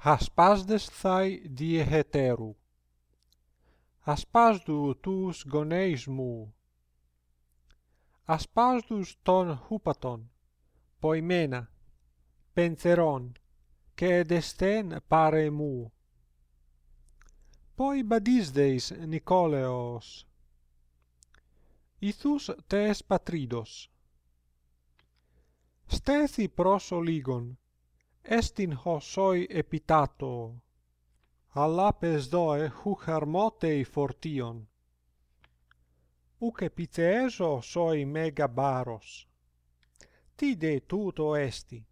Ασπάσδες θάι διεχετέρου. Ασπάσδου τους γονέεις μου. Ασπάσδους των χούπατων, ποημένα, πενθερών, και δεστέν πάρε μου. Ποι μπαδίσδεις Νικόλεος. Ηθούς τες πατρίδος. Στέθη προς ολίγον, estin ho soi epitato. Allapes doe huc hermotei fortion. Uc epiteeso soi mega baros. Tide tuto esti.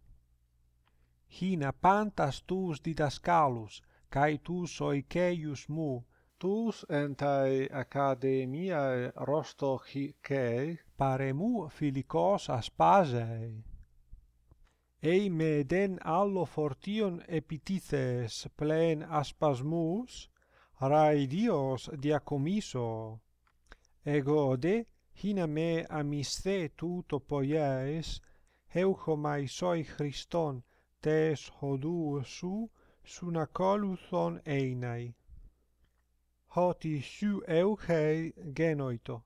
Hina pantas tus didascalus, kai tu soi keius mu, tus entai academia rosto hicae, pare mu filicos aspasei ei me den allo fortion epitithes plen aspasmus raidios diacomiso. Ego de hina me amisthe tuto poies euchomai soi Christon tes hodu su, suna coluthon einai. Hoti su euchei genoito.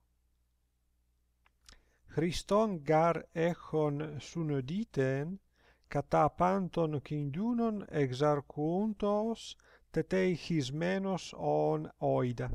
Χριστόν γαρ echon sunoditen κατά πάντων κινδύνων εξαρκούντος τετέι χισμένος ον όιδα.